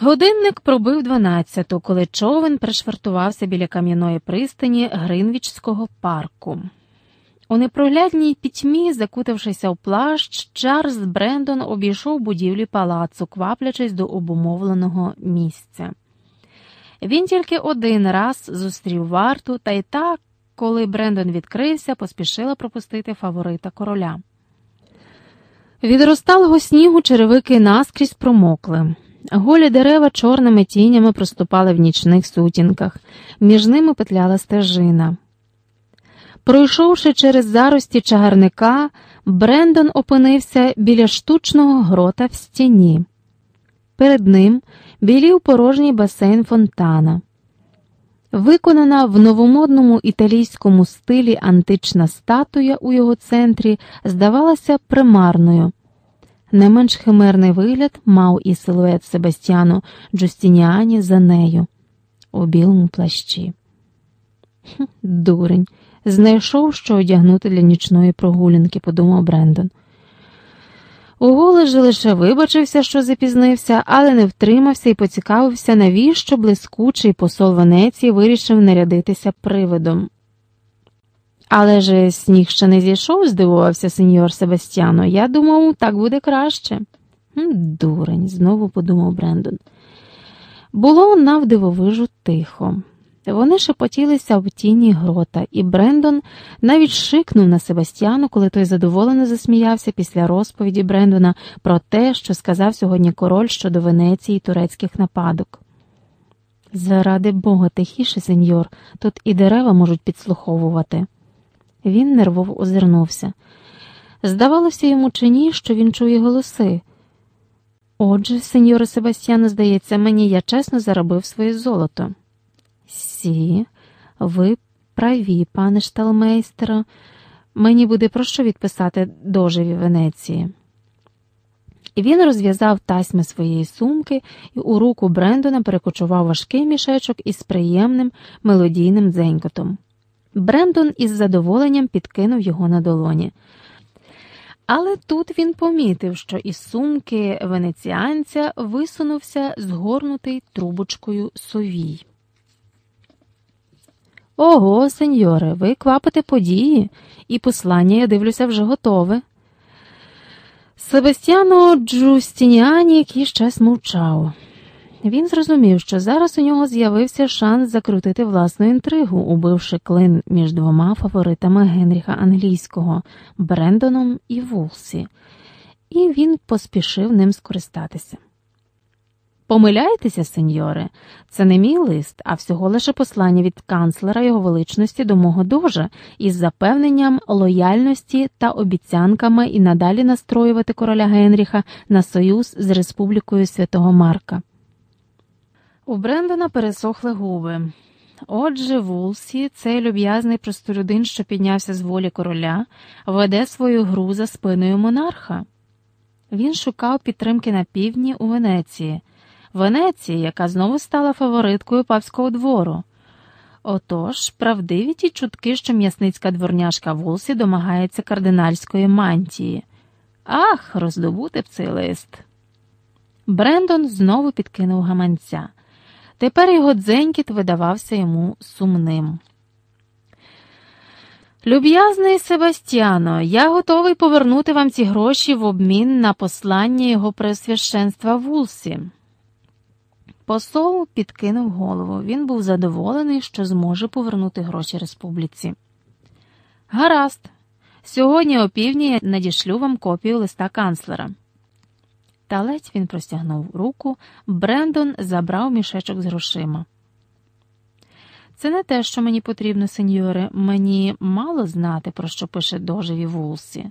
Годинник пробив дванадцяту, коли човен пришвартувався біля кам'яної пристані Гринвічського парку. У непроглядній пітьмі, закутавшися в плащ, Чарльз Брендон обійшов будівлі палацу, кваплячись до обумовленого місця. Він тільки один раз зустрів варту, та й так, коли Брендон відкрився, поспішила пропустити фаворита короля. Від розталого снігу черевики наскрізь промокли. Голі дерева чорними тінями проступали в нічних сутінках, між ними петляла стежина. Пройшовши через зарості чагарника, Брендон опинився біля штучного грота в стіні. Перед ним білів порожній басейн фонтана. Виконана в новомодному італійському стилі антична статуя у його центрі здавалася примарною. Не менш химерний вигляд мав і силует Себастьяну Джустініані за нею у білому плащі. Дурень, знайшов, що одягнути для нічної прогулянки, подумав Брендон. У голежі лише вибачився, що запізнився, але не втримався і поцікавився, навіщо блискучий посол Венеції вирішив нарядитися привидом. Але ж сніг ще не зійшов, здивувався сеньор Себастьяно. Я думав, так буде краще. Дурень, знову подумав Брендон. Було навдивовижу тихо. Вони шепотілися в тіні грота, і Брендон навіть шикнув на Себастьяну, коли той задоволено засміявся після розповіді Брендона про те, що сказав сьогодні король щодо Венеції турецьких нападок. Заради бога, тихіше, сеньор, тут і дерева можуть підслуховувати. Він нервово озирнувся. Здавалося йому чи ні, що він чує голоси. Отже, сеньоре Себастьяне, здається, мені я чесно заробив своє золото. Сі, ви праві, пане шталмейстера, мені буде про що відписати доживі Венеції. І він розв'язав тасьми своєї сумки і у руку Брендона перекочував важкий мішечок із приємним мелодійним дзенькотом. Брендон із задоволенням підкинув його на долоні. Але тут він помітив, що із сумки венеціанця висунувся згорнутий трубочкою совій. Ого, сеньоре, ви квапите події, і послання, я дивлюся, вже готове. Себастьяно Джустініані якийсь час мовчав. Він зрозумів, що зараз у нього з'явився шанс закрутити власну інтригу, убивши клин між двома фаворитами Генріха Англійського Брендоном і Вулсі, і він поспішив ним скористатися. Помиляєтеся, сеньоре, це не мій лист, а всього лише послання від канцлера його величності до мого дожа із запевненням лояльності та обіцянками і надалі настроювати короля Генріха на союз з Республікою Святого Марка. У Брендона пересохли губи. Отже, Вулсі, цей люб'язний простолюдин, що піднявся з волі короля, веде свою гру за спиною монарха. Він шукав підтримки на півдні у Венеції, Венеції, яка знову стала фавориткою папського двору. Отож, правдиві ті чутки, що м'ясницька дворняжка Вулсі домагається кардинальської мантії. Ах, роздобути б цей лист. Брендон знову підкинув гаманця. Тепер його дзенькіт видавався йому сумним. Люб'язний Себастьяно, я готовий повернути вам ці гроші в обмін на послання його пресвященства Вулсі. Посол підкинув голову. Він був задоволений, що зможе повернути гроші республіці. Гаразд, сьогодні опівдні я надішлю вам копію листа канцлера. Та ледь він простягнув руку, Брендон забрав мішечок з грошима. Це не те, що мені потрібно, сеньоре. Мені мало знати, про що пише доживі Вулсі.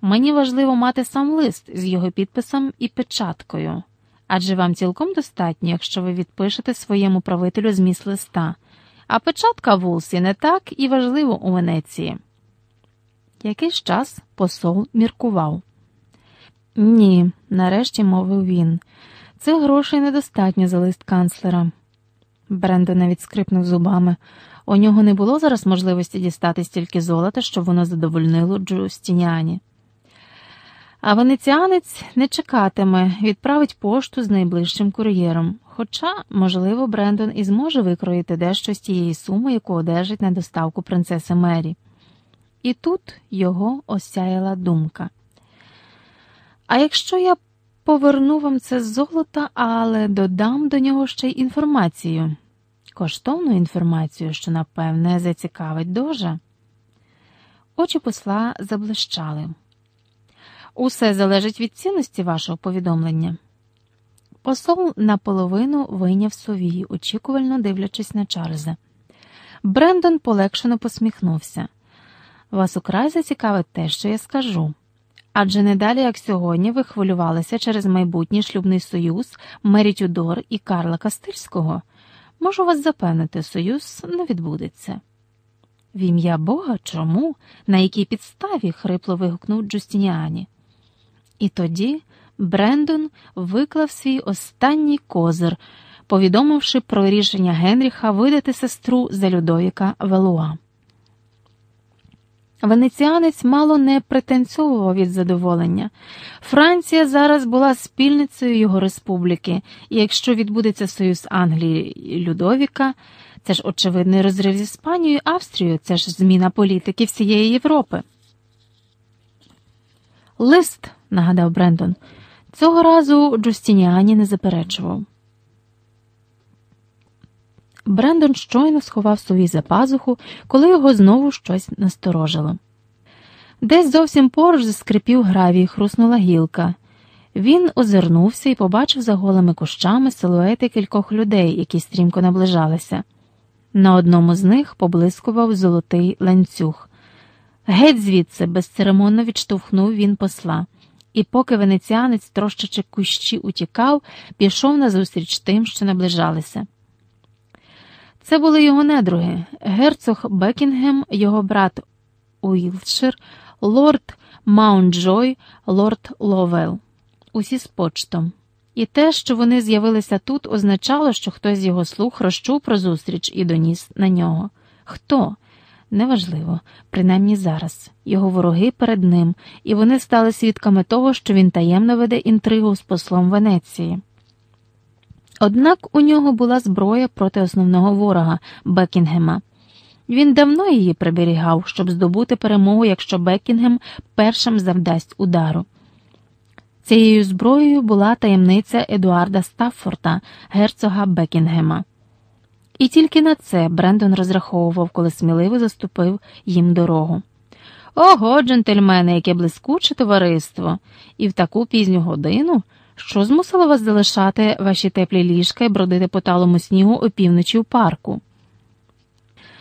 Мені важливо мати сам лист з його підписом і печаткою. Адже вам цілком достатньо, якщо ви відпишете своєму правителю зміст листа, а печатка Вулсі не так і важливо у Венеції. Якийсь час посол міркував. Ні, нарешті мовив він. Цих грошей недостатньо за лист канцлера. Брендон навіть скрипнув зубами. У нього не було зараз можливості дістати стільки золота, щоб воно задовольнило Джустініані. А венеціанець не чекатиме, відправить пошту з найближчим кур'єром. Хоча, можливо, Брендон і зможе викроїти дещо з тієї суми, яку одержить на доставку принцеси Мері. І тут його осяяла думка. А якщо я поверну вам це з золота, але додам до нього ще й інформацію, коштовну інформацію, що, напевне, зацікавить дожа. Очі посла заблищали. Усе залежить від цінності вашого повідомлення. Посол наполовину вийняв совії, очікувально дивлячись на Чарльза. Брендон полегшено посміхнувся. Вас украй зацікавить те, що я скажу. Адже не далі, як сьогодні, ви хвилювалися через майбутній шлюбний союз Мері Тюдор і Карла Кастильського. Можу вас запевнити, союз не відбудеться. В ім'я Бога чому? На якій підставі? хрипло вигукнув Джустініані. І тоді Брендон виклав свій останній козир, повідомивши про рішення Генріха видати сестру за Людовіка Велуа. Венеціанець мало не пританцьовував від задоволення. Франція зараз була спільницею його республіки, і якщо відбудеться союз Англії і Людовіка, це ж очевидний розрив з Іспанією, Австрією, це ж зміна політики всієї Європи. Лист, нагадав Брендон, цього разу Джустініані не заперечував. Брендон щойно сховав сові за пазуху, коли його знову щось насторожило. Десь зовсім поруч заскрипів гравій, хруснула гілка. Він озирнувся і побачив за голими кущами силуети кількох людей, які стрімко наближалися. На одному з них поблискував золотий ланцюг. Геть звідси, безцеремонно відштовхнув він посла, і поки венеціанець, трощачи кущі, утікав, пішов назустріч тим, що наближалися. Це були його недруги, герцог Бекінгем, його брат Уілшир, лорд Маунтджой, лорд Ловел, усі з почтом. І те, що вони з'явилися тут, означало, що хтось з його слуг прочув про зустріч і доніс на нього. Хто? Неважливо, принаймні зараз. Його вороги перед ним, і вони стали свідками того, що він таємно веде інтригу з послом Венеції. Однак у нього була зброя проти основного ворога Бекінгема. Він давно її приберігав, щоб здобути перемогу, якщо Бекінгем першим завдасть удару. Цією зброєю була таємниця Едуарда Стаффорта, герцога Бекінгема. І тільки на це Брендон розраховував, коли сміливо заступив їм дорогу. Ого, джентльмени, яке блискуче товариство, і в таку пізню годину, що змусило вас залишати ваші теплі ліжка і бродити по талому снігу опівночі в парку.